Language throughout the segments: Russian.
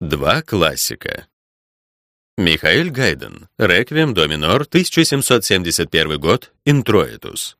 Два классика. Михаил Гайден. Реквием до минор, 1771 год, Интроитус.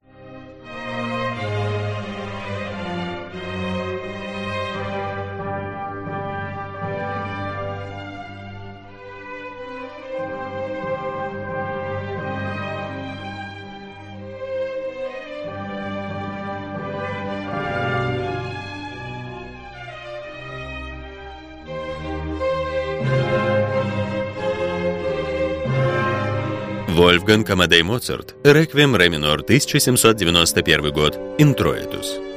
Вольфганг Амадей Моцарт, Реквием ре минор, 1791 год, Интроитус.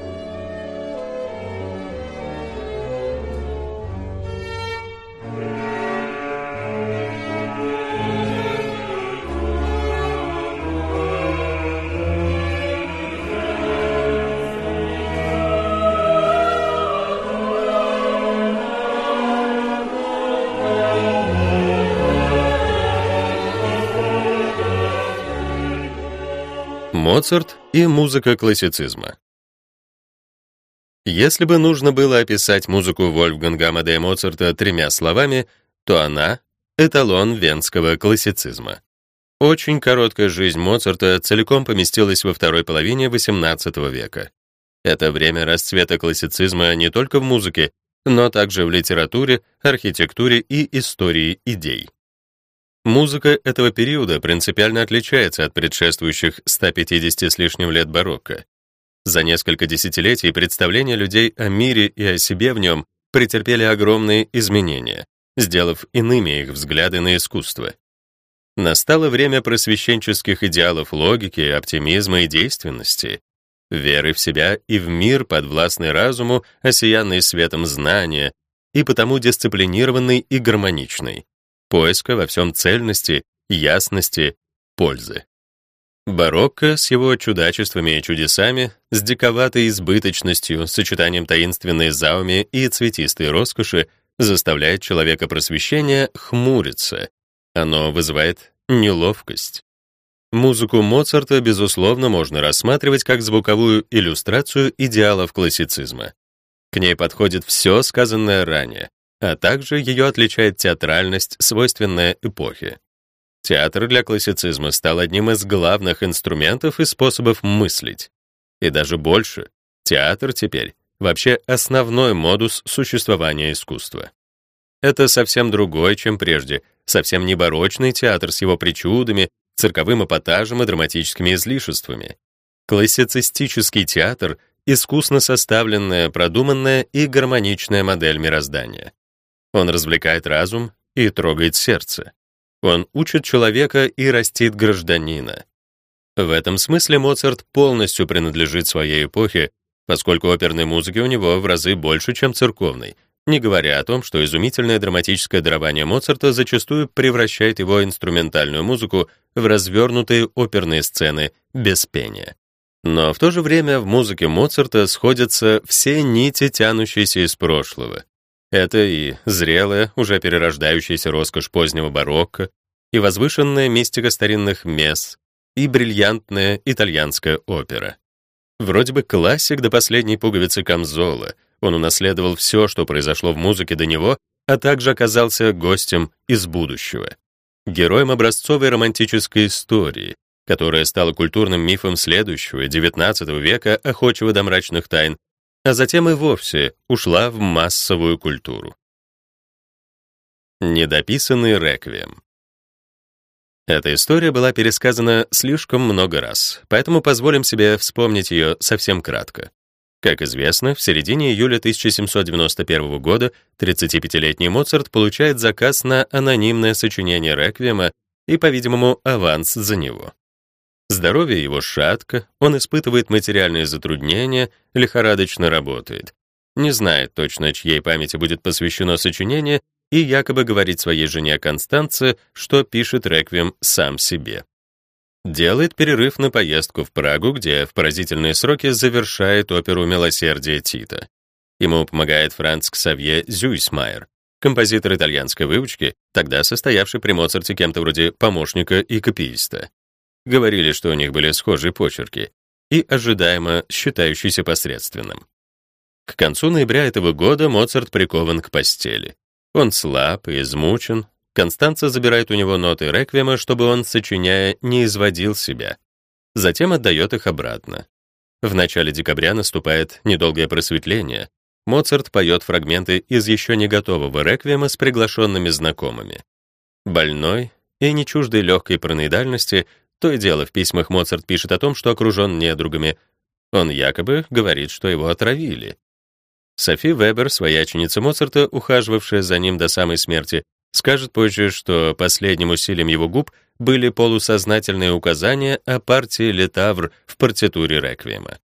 Моцарт и музыка классицизма. Если бы нужно было описать музыку Вольфганга Амадея Моцарта тремя словами, то она — эталон венского классицизма. Очень короткая жизнь Моцарта целиком поместилась во второй половине XVIII века. Это время расцвета классицизма не только в музыке, но также в литературе, архитектуре и истории идей. Музыка этого периода принципиально отличается от предшествующих 150 с лишним лет барокко. За несколько десятилетий представления людей о мире и о себе в нем претерпели огромные изменения, сделав иными их взгляды на искусство. Настало время просвещенческих идеалов логики, оптимизма и действенности, веры в себя и в мир, подвластный разуму, осиянный светом знания, и потому дисциплинированный и гармоничный поиска во всем цельности, ясности, пользы. Барокко с его чудачествами и чудесами, с диковатой избыточностью, сочетанием таинственной зауми и цветистой роскоши заставляет человека просвещения хмуриться. Оно вызывает неловкость. Музыку Моцарта, безусловно, можно рассматривать как звуковую иллюстрацию идеалов классицизма. К ней подходит все сказанное ранее, а также ее отличает театральность, свойственная эпохе. Театр для классицизма стал одним из главных инструментов и способов мыслить. И даже больше, театр теперь вообще основной модус существования искусства. Это совсем другой, чем прежде, совсем не барочный театр с его причудами, цирковым эпатажем и драматическими излишествами. Классицистический театр — искусно составленная, продуманная и гармоничная модель мироздания. Он развлекает разум и трогает сердце. Он учит человека и растит гражданина. В этом смысле Моцарт полностью принадлежит своей эпохе, поскольку оперной музыки у него в разы больше, чем церковной, не говоря о том, что изумительное драматическое дарование Моцарта зачастую превращает его инструментальную музыку в развернутые оперные сцены без пения. Но в то же время в музыке Моцарта сходятся все нити, тянущиеся из прошлого. Это и зрелая, уже перерождающаяся роскошь позднего барокко, и возвышенная мистика старинных мес, и бриллиантная итальянская опера. Вроде бы классик до последней пуговицы камзола, он унаследовал все, что произошло в музыке до него, а также оказался гостем из будущего. Героем образцовой романтической истории, которая стала культурным мифом следующего, XIX века, охочего до мрачных тайн, а затем и вовсе ушла в массовую культуру. Недописанный реквием. Эта история была пересказана слишком много раз, поэтому позволим себе вспомнить ее совсем кратко. Как известно, в середине июля 1791 года 35-летний Моцарт получает заказ на анонимное сочинение реквиема и, по-видимому, аванс за него. Здоровье его шатко, он испытывает материальные затруднения, лихорадочно работает. Не знает точно, чьей памяти будет посвящено сочинение, и якобы говорит своей жене Констанце, что пишет реквием сам себе. Делает перерыв на поездку в Прагу, где в поразительные сроки завершает оперу «Милосердие Тита». Ему помогает Франц Ксавье Зюйсмайер, композитор итальянской выучки, тогда состоявший при Моцарте кем-то вроде помощника и копииста говорили, что у них были схожие почерки, и ожидаемо считающийся посредственным. К концу ноября этого года Моцарт прикован к постели. Он слаб и измучен. Констанца забирает у него ноты реквиема, чтобы он, сочиняя, не изводил себя. Затем отдает их обратно. В начале декабря наступает недолгое просветление. Моцарт поет фрагменты из еще не готового реквиема с приглашенными знакомыми. Больной и не чуждый легкой параноидальности, то и дело в письмах Моцарт пишет о том, что окружен недругами. Он якобы говорит, что его отравили. Софи Вебер, свояченица Моцарта, ухаживавшая за ним до самой смерти, скажет позже, что последним усилием его губ были полусознательные указания о партии Летавр в партитуре реквиема.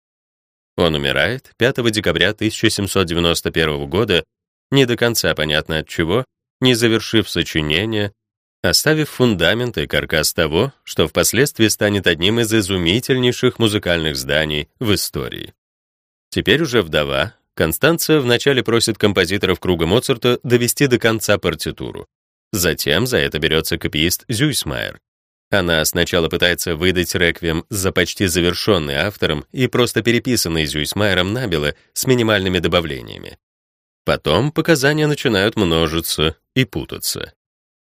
Он умирает 5 декабря 1791 года, не до конца понятно от чего, не завершив сочинение, оставив фундамент и каркас того, что впоследствии станет одним из изумительнейших музыкальных зданий в истории. Теперь уже вдова, Констанция вначале просит композиторов круга Моцарта довести до конца партитуру. Затем за это берется копиист Зюйсмайер. Она сначала пытается выдать реквием за почти завершенный автором и просто переписанный Зюйсмайером набело с минимальными добавлениями. Потом показания начинают множиться и путаться.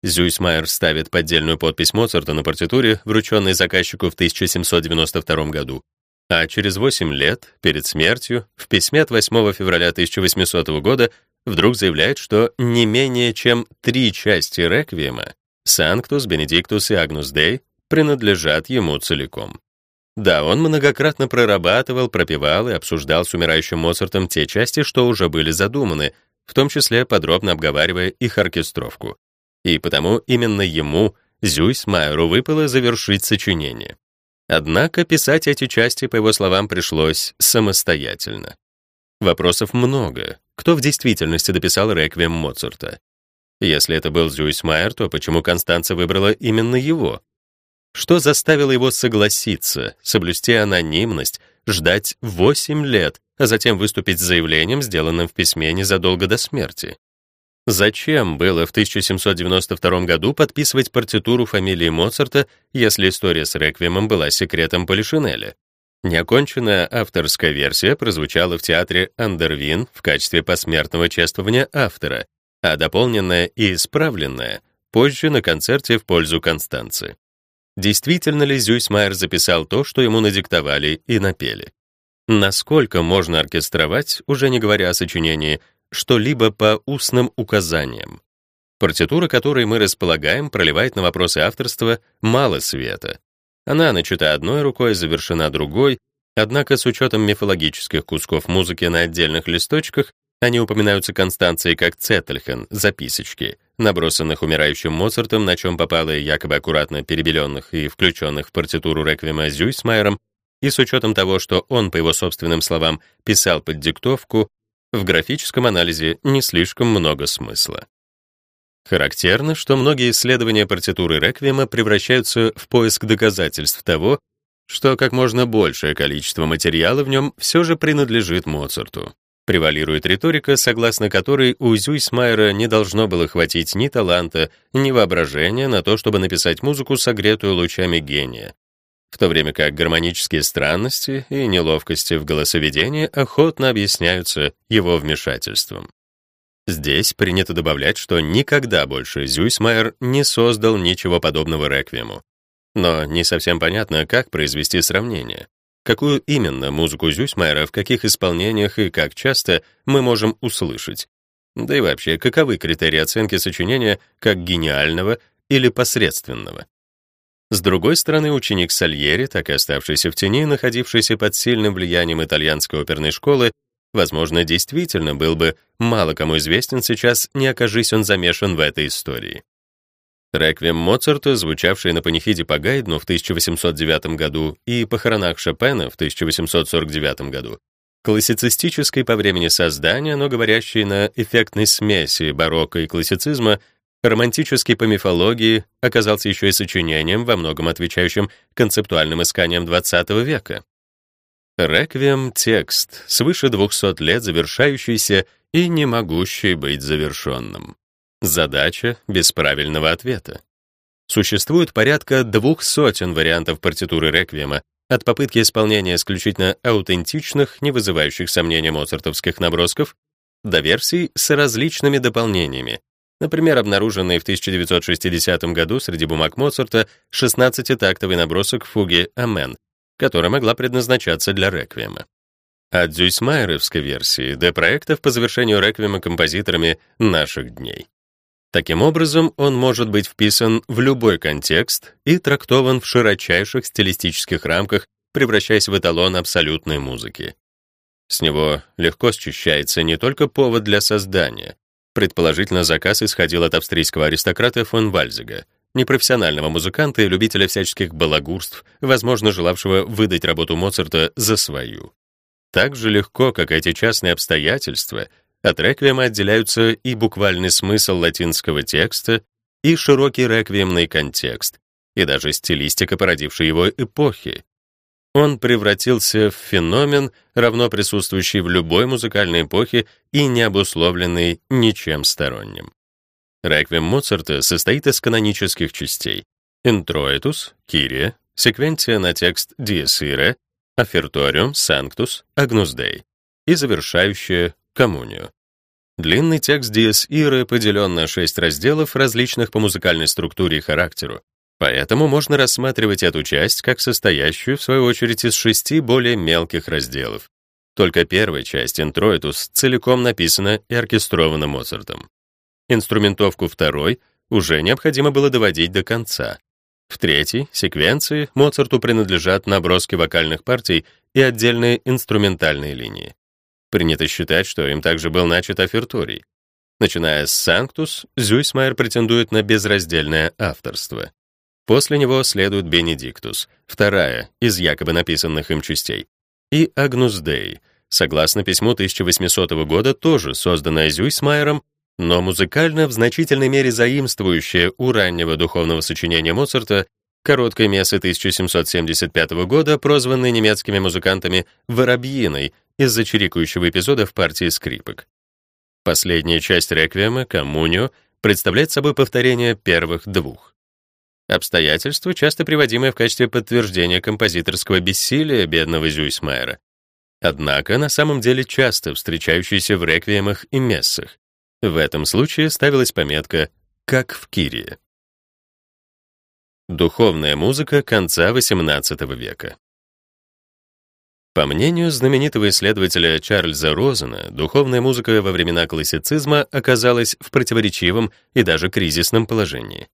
Зюйсмайер ставит поддельную подпись Моцарта на партитуре, врученной заказчику в 1792 году, а через 8 лет, перед смертью, в письме от 8 февраля 1800 года вдруг заявляет, что не менее чем три части реквиема Санктус, Бенедиктус и Агнус Дей принадлежат ему целиком. Да, он многократно прорабатывал, пропевал и обсуждал с умирающим Моцартом те части, что уже были задуманы, в том числе подробно обговаривая их оркестровку. И потому именно ему, Зюйс Майеру, выпало завершить сочинение. Однако писать эти части, по его словам, пришлось самостоятельно. Вопросов много. Кто в действительности дописал реквием Моцарта? Если это был Зюйс Майер, то почему Констанца выбрала именно его? Что заставило его согласиться, соблюсти анонимность, ждать 8 лет, а затем выступить с заявлением, сделанным в письме незадолго до смерти? Зачем было в 1792 году подписывать партитуру фамилии Моцарта, если история с реквиемом была секретом Полишинеля? Неоконченная авторская версия прозвучала в театре Андервин в качестве посмертного чествования автора, а дополненная и исправленная позже на концерте в пользу Констанции. Действительно ли Зюйсмайер записал то, что ему надиктовали и напели? Насколько можно оркестровать, уже не говоря о сочинении, что-либо по устным указаниям? Партитура, которой мы располагаем, проливает на вопросы авторства мало света. Она начата одной рукой, завершена другой, однако с учетом мифологических кусков музыки на отдельных листочках они упоминаются Констанцией как Цеттельхен, записочки, набросанных умирающим Моцартом, на чем попало якобы аккуратно перебеленных и включенных в партитуру реквиема Зюйсмайером, и с учетом того, что он, по его собственным словам, писал под диктовку, в графическом анализе не слишком много смысла. Характерно, что многие исследования партитуры реквиема превращаются в поиск доказательств того, что как можно большее количество материала в нем все же принадлежит Моцарту. Превалирует риторика, согласно которой у Зюйсмайера не должно было хватить ни таланта, ни воображения на то, чтобы написать музыку, согретую лучами гения, в то время как гармонические странности и неловкости в голосоведении охотно объясняются его вмешательством. Здесь принято добавлять, что никогда больше Зюйсмайер не создал ничего подобного реквиему. Но не совсем понятно, как произвести сравнение. Какую именно музыку Зюсмайера, в каких исполнениях и как часто мы можем услышать? Да и вообще, каковы критерии оценки сочинения как гениального или посредственного? С другой стороны, ученик Сальери, так и оставшийся в тени, находившийся под сильным влиянием итальянской оперной школы, возможно, действительно был бы мало кому известен сейчас, не окажись он замешан в этой истории. Реквием Моцарта, звучавший на панихиде по Гайдну в 1809 году и похоронах Шопена в 1849 году, классицистический по времени создания, но говорящий на эффектной смеси барокко и классицизма, романтический по мифологии, оказался еще и сочинением, во многом отвечающим концептуальным исканиям XX века. Реквием — текст, свыше 200 лет завершающийся и не могущий быть завершенным. Задача без правильного ответа. Существует порядка двух сотен вариантов партитуры реквиема, от попытки исполнения исключительно аутентичных, не вызывающих сомнения моцартовских набросков, до версий с различными дополнениями, Например, обнаруженный в 1960 году среди бумаг Моцарта 16-тактовый набросок фуги «Амен», которая могла предназначаться для реквиема. От Зюйсмайеровской версии до проектов по завершению реквиема композиторами наших дней. Таким образом, он может быть вписан в любой контекст и трактован в широчайших стилистических рамках, превращаясь в эталон абсолютной музыки. С него легко счищается не только повод для создания, Предположительно, заказ исходил от австрийского аристократа фон Вальзига, непрофессионального музыканта и любителя всяческих балагурств, возможно, желавшего выдать работу Моцарта за свою. Так же легко, как эти частные обстоятельства, от реквиема отделяются и буквальный смысл латинского текста, и широкий реквиемный контекст, и даже стилистика, породившей его эпохи. Он превратился в феномен, равно присутствующий в любой музыкальной эпохе и не обусловленный ничем сторонним. Реквием Моцарта состоит из канонических частей: интроитус, кирия, секвенция на текст Dies Irae, оферториум, санктус, агнус и завершающая коммунию. Длинный текст Irae поделен на шесть разделов, различных по музыкальной структуре и характеру, Поэтому можно рассматривать эту часть как состоящую, в свою очередь, из шести более мелких разделов. Только первая часть, интроитус, целиком написана и оркестрована Моцартом. Инструментовку второй уже необходимо было доводить до конца. В третьей, секвенции, Моцарту принадлежат наброски вокальных партий и отдельные инструментальные линии. Принято считать, что им также был начат оферторий. Начиная с «Санктус», Зюйсмайер претендует на безраздельное авторство. После него следует Бенедиктус, вторая из якобы написанных им частей, и Агнус Дей, согласно письму 1800 года, тоже созданная Зюйсмайером, но музыкально в значительной мере заимствующая у раннего духовного сочинения Моцарта короткой мессы 1775 года, прозванной немецкими музыкантами «воробьиной» из-за чирикающего эпизода в партии скрипок. Последняя часть реквиема, коммунио, представляет собой повторение первых двух. Обстоятельства, часто приводимые в качестве подтверждения композиторского бессилия бедного Зюйсмайера. Однако на самом деле часто встречающиеся в реквиемах и мессах. В этом случае ставилась пометка «как в Кирии». Духовная музыка конца XVIII века. По мнению знаменитого исследователя Чарльза Розена, духовная музыка во времена классицизма оказалась в противоречивом и даже кризисном положении.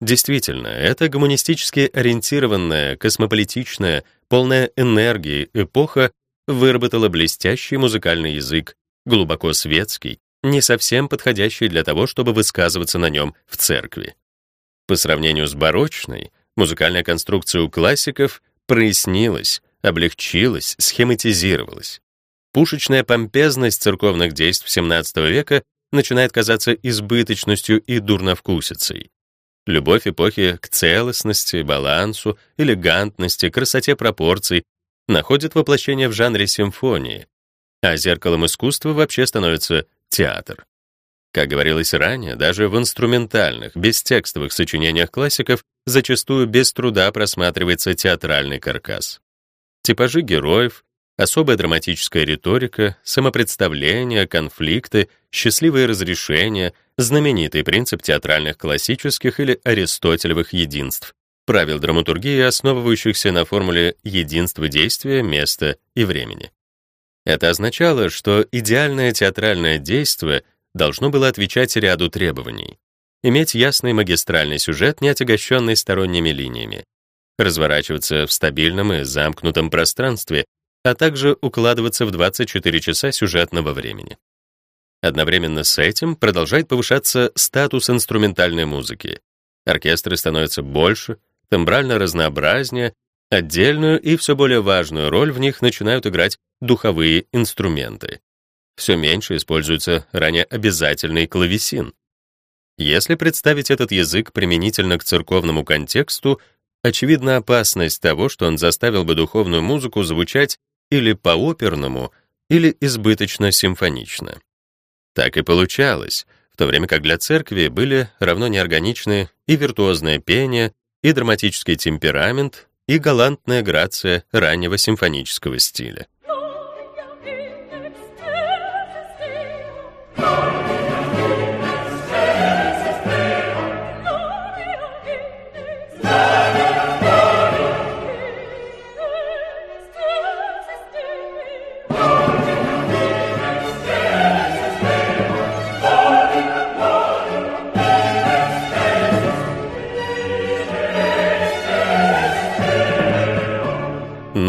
Действительно, эта гуманистически ориентированная, космополитичная, полная энергии эпоха выработала блестящий музыкальный язык, глубоко светский, не совсем подходящий для того, чтобы высказываться на нем в церкви. По сравнению с барочной, музыкальная конструкция у классиков прояснилась, облегчилась, схематизировалась. Пушечная помпезность церковных действий XVII века начинает казаться избыточностью и дурновкусицей. Любовь эпохи к целостности, балансу, элегантности, красоте пропорций находит воплощение в жанре симфонии, а зеркалом искусства вообще становится театр. Как говорилось ранее, даже в инструментальных, бестекстовых сочинениях классиков зачастую без труда просматривается театральный каркас. Типажи героев, особая драматическая риторика, самопредставления, конфликты, счастливые разрешения, знаменитый принцип театральных классических или аристотелевых единств, правил драматургии, основывающихся на формуле единства действия, места и времени. Это означало, что идеальное театральное действие должно было отвечать ряду требований. Иметь ясный магистральный сюжет, не отягощенный сторонними линиями, разворачиваться в стабильном и замкнутом пространстве, а также укладываться в 24 часа сюжетного времени. Одновременно с этим продолжает повышаться статус инструментальной музыки. Оркестры становятся больше, тембрально разнообразнее, отдельную и все более важную роль в них начинают играть духовые инструменты. Все меньше используется ранее обязательный клавесин. Если представить этот язык применительно к церковному контексту, очевидна опасность того, что он заставил бы духовную музыку звучать или по-оперному, или избыточно симфонично. Так и получалось, в то время как для церкви были равно неорганичны и виртуозное пение, и драматический темперамент, и галантная грация раннего симфонического стиля.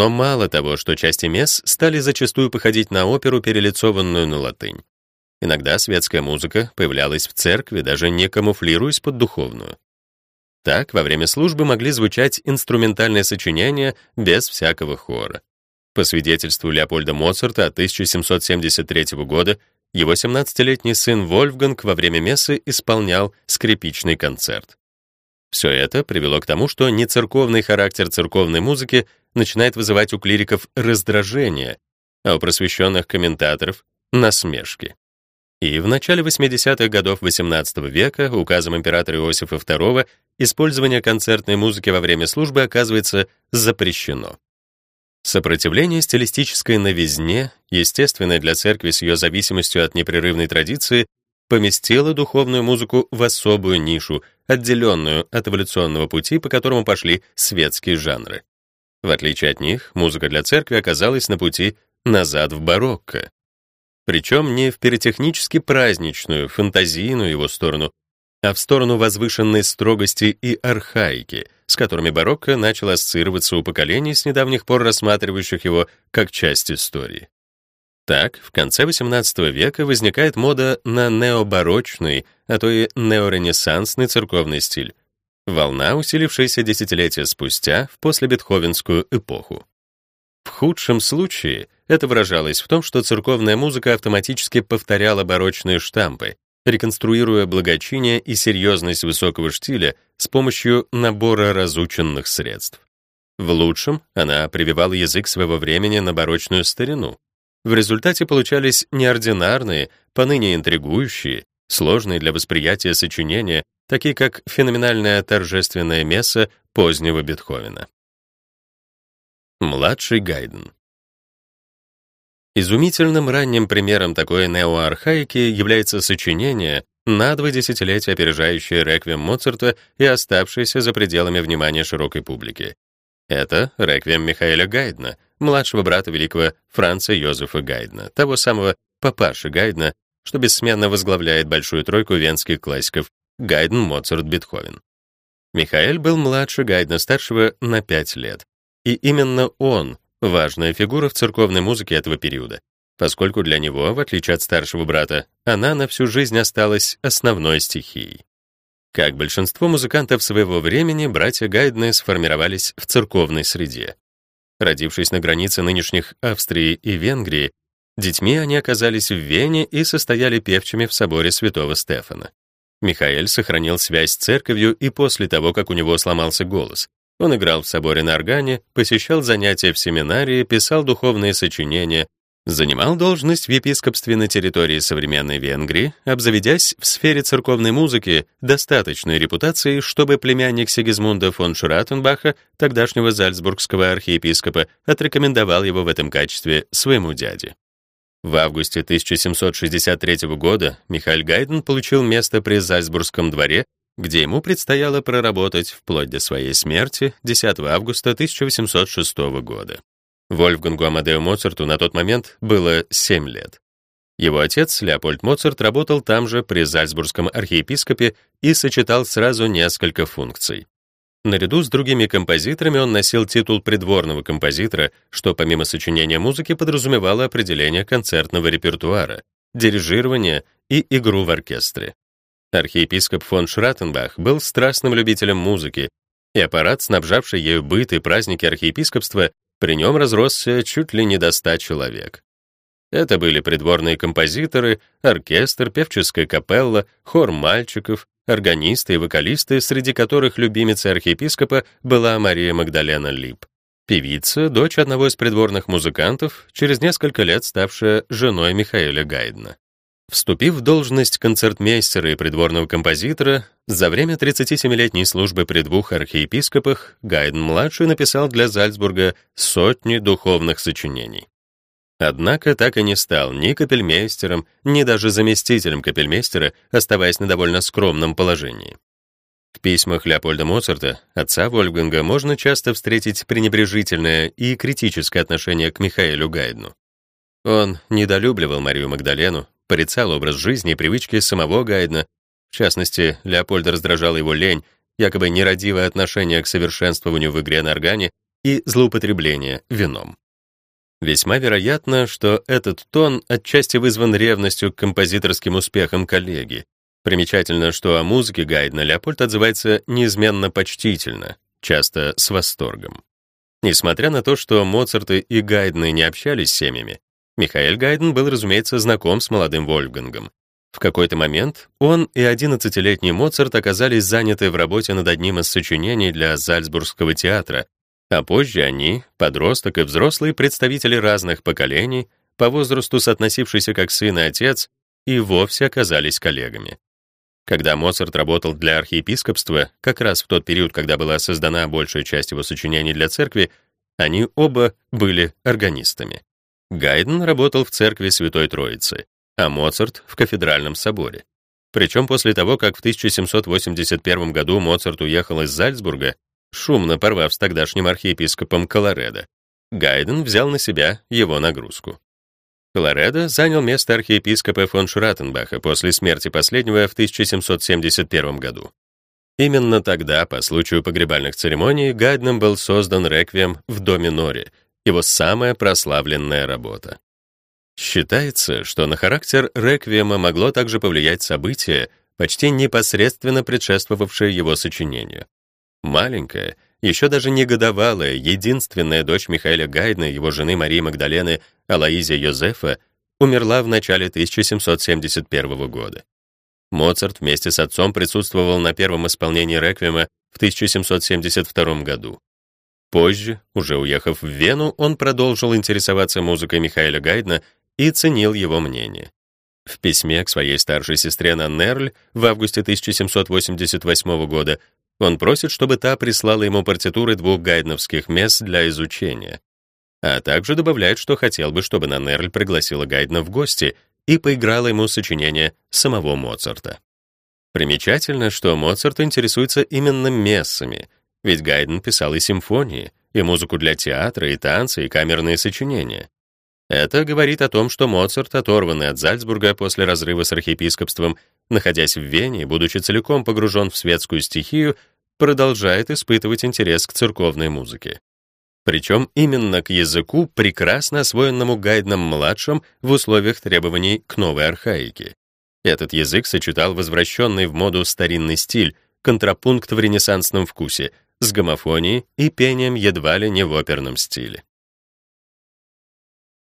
Но мало того, что части мес стали зачастую походить на оперу, перелицованную на латынь. Иногда светская музыка появлялась в церкви, даже не камуфлируясь под духовную. Так, во время службы могли звучать инструментальные сочинения без всякого хора. По свидетельству Леопольда Моцарта от 1773 года, его 17-летний сын Вольфганг во время мессы исполнял скрипичный концерт. Все это привело к тому, что нецерковный характер церковной музыки начинает вызывать у клириков раздражение, а у просвещенных комментаторов — насмешки. И в начале 80-х годов XVIII века указом императора Иосифа II использование концертной музыки во время службы оказывается запрещено. Сопротивление стилистической новизне, естественное для церкви с ее зависимостью от непрерывной традиции, поместило духовную музыку в особую нишу, отделенную от эволюционного пути, по которому пошли светские жанры. В отличие от них, музыка для церкви оказалась на пути назад в барокко. Причем не в пиротехнически праздничную, фантазийную его сторону, а в сторону возвышенной строгости и архаики, с которыми барокко начал ассоциироваться у поколений, с недавних пор рассматривающих его как часть истории. Так, в конце XVIII века возникает мода на необарочный, а то и неоренессансный церковный стиль. Волна, усилившаяся десятилетия спустя, в послебетховенскую эпоху. В худшем случае это выражалось в том, что церковная музыка автоматически повторяла барочные штампы, реконструируя благочиние и серьезность высокого штиля с помощью набора разученных средств. В лучшем она прививала язык своего времени на барочную старину, в результате получались неординарные, поныне интригующие, сложные для восприятия сочинения, такие как феноменальная торжественная месса позднего Бетховена. Младший Гайден Изумительным ранним примером такой неоархаики является сочинение, на два десятилетия опережающее реквием Моцарта и оставшееся за пределами внимания широкой публики. Это реквием Михаэля Гайдна, младшего брата великого Франца Йозефа Гайдна, того самого папаши Гайдна, что бессменно возглавляет большую тройку венских классиков Гайден, Моцарт, Бетховен. Михаэль был младше Гайдна, старшего на пять лет. И именно он — важная фигура в церковной музыке этого периода, поскольку для него, в отличие от старшего брата, она на всю жизнь осталась основной стихией. Как большинство музыкантов своего времени, братья Гайдны сформировались в церковной среде. Родившись на границе нынешних Австрии и Венгрии, детьми они оказались в Вене и состояли певчими в соборе святого Стефана. Михаэль сохранил связь с церковью и после того, как у него сломался голос. Он играл в соборе на органе, посещал занятия в семинарии, писал духовные сочинения, занимал должность в епископстве на территории современной Венгрии, обзаведясь в сфере церковной музыки достаточной репутацией, чтобы племянник Сигизмунда фон Шуратенбаха, тогдашнего зальцбургского архиепископа, отрекомендовал его в этом качестве своему дяде. В августе 1763 года Михаил Гайден получил место при Зальцбургском дворе, где ему предстояло проработать вплоть до своей смерти 10 августа 1806 года. Вольфгангу Амадею Моцарту на тот момент было 7 лет. Его отец, Леопольд Моцарт, работал там же при Зальцбургском архиепископе и сочетал сразу несколько функций. Наряду с другими композиторами он носил титул придворного композитора, что помимо сочинения музыки подразумевало определение концертного репертуара, дирижирование и игру в оркестре. Архиепископ фон Шратенбах был страстным любителем музыки, и аппарат, снабжавший ею быт и праздники архиепископства, при нем разросся чуть ли не до ста человек. Это были придворные композиторы, оркестр, певческая капелла, хор мальчиков, органисты и вокалисты, среди которых любимицей архиепископа была Мария Магдалена Лип. Певица, дочь одного из придворных музыкантов, через несколько лет ставшая женой Михаэля Гайдна. Вступив в должность концертмейстера и придворного композитора, за время 37-летней службы при двух архиепископах Гайден-младший написал для Зальцбурга сотни духовных сочинений. Однако так и не стал ни капельмейстером, ни даже заместителем капельмейстера, оставаясь на довольно скромном положении. В письмах Леопольда Моцарта, отца Вольфганга, можно часто встретить пренебрежительное и критическое отношение к Михаэлю Гайдну. Он недолюбливал Марию Магдалену, порицал образ жизни и привычки самого Гайдна. В частности, Леопольда раздражала его лень, якобы нерадивое отношение к совершенствованию в игре на органе и злоупотребления вином. Весьма вероятно, что этот тон отчасти вызван ревностью к композиторским успехам коллеги. Примечательно, что о музыке Гайдна Леопольд отзывается неизменно почтительно, часто с восторгом. Несмотря на то, что Моцарты и Гайдны не общались с семьями, Михаил Гайден был, разумеется, знаком с молодым Вольфгангом. В какой-то момент он и 11-летний Моцарт оказались заняты в работе над одним из сочинений для Зальцбургского театра, а позже они, подросток и взрослые представители разных поколений, по возрасту соотносившиеся как сын и отец, и вовсе оказались коллегами. Когда Моцарт работал для архиепископства, как раз в тот период, когда была создана большая часть его сочинений для церкви, они оба были органистами. Гайден работал в церкви Святой Троицы, а Моцарт — в кафедральном соборе. Причем после того, как в 1781 году Моцарт уехал из Зальцбурга, шумно порвав с тогдашним архиепископом Колоредо, Гайден взял на себя его нагрузку. Колоредо занял место архиепископа фон Шратенбаха после смерти последнего в 1771 году. Именно тогда, по случаю погребальных церемоний, Гайденом был создан реквием в доме Нори, его самая прославленная работа. Считается, что на характер реквиема могло также повлиять событие, почти непосредственно предшествовавшее его сочинению. Маленькая, еще даже не годовалая, единственная дочь Михаила Гайдна, его жены Марии Магдалены, Алаизия Йозефа, умерла в начале 1771 года. Моцарт вместе с отцом присутствовал на первом исполнении реквиема в 1772 году. Позже, уже уехав в Вену, он продолжил интересоваться музыкой Михаила Гайдна и ценил его мнение. В письме к своей старшей сестре Наннерль в августе 1788 года он просит, чтобы та прислала ему партитуры двух гайдновских мест для изучения, а также добавляет, что хотел бы, чтобы Нанерль пригласила Гайдна в гости и поиграла ему сочинение самого Моцарта. Примечательно, что Моцарт интересуется именно мессами, ведь Гайден писал и симфонии, и музыку для театра, и танцы, и камерные сочинения. Это говорит о том, что Моцарт, оторванный от Зальцбурга после разрыва с архиепископством, находясь в Вене, будучи целиком погружен в светскую стихию, продолжает испытывать интерес к церковной музыке. Причем именно к языку, прекрасно освоенному Гайдном-младшим в условиях требований к новой архаике. Этот язык сочетал возвращенный в моду старинный стиль, контрапункт в ренессансном вкусе, с гомофонией и пением едва ли не в оперном стиле.